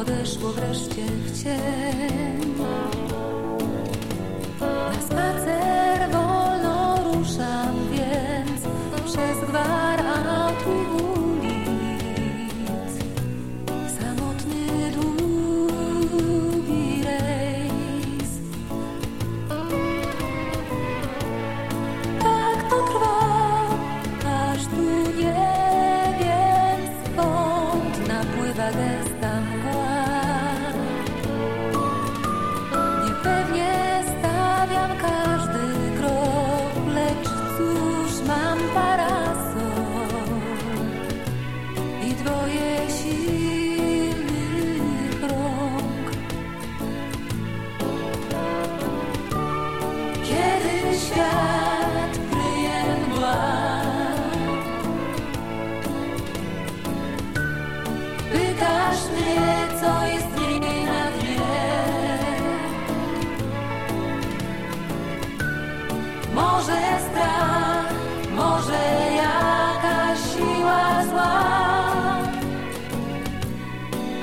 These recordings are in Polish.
odeszło wreszcie w cień. Na spacer wolno ruszam więc przez gwar ulic. Samotny, długi rejs. Tak to trwa, aż tu nie wiem skąd napływa gęsta mgła. Może strach, może jakaś siła zła,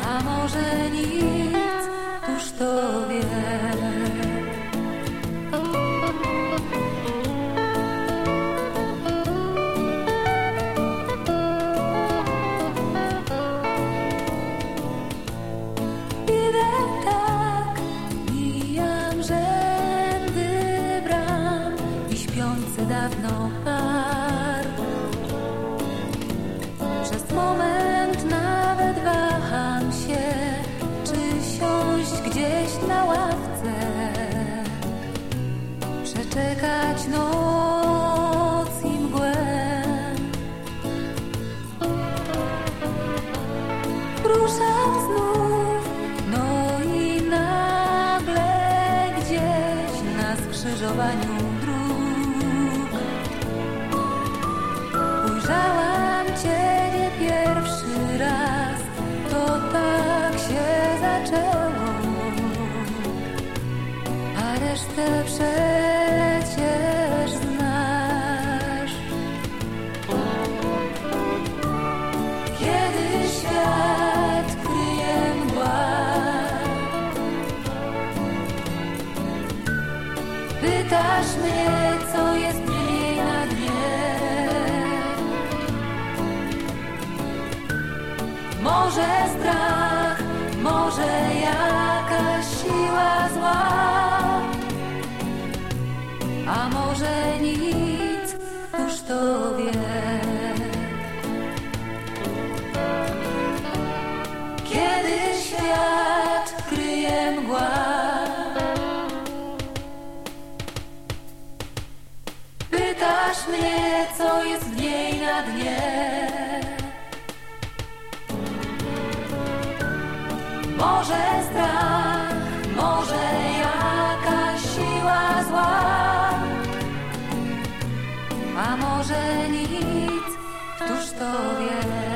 a może nic, któż to wie. I śpiący dawno par. Przez moment nawet waham się, czy siąść gdzieś na ławce, przeczekać noc i mgłę. Ruszam znów, no i nagle gdzieś na skrzyżowaniu resztę przecież znasz. Kiedy świat kryje mgła, pytasz mnie, co jest w niej na dnie. Może strach, może jakaś nic, to wie. Kiedy świat kryje mgła, pytasz mnie, co jest w niej na dnie. Może strach, a może nic, któż to wie.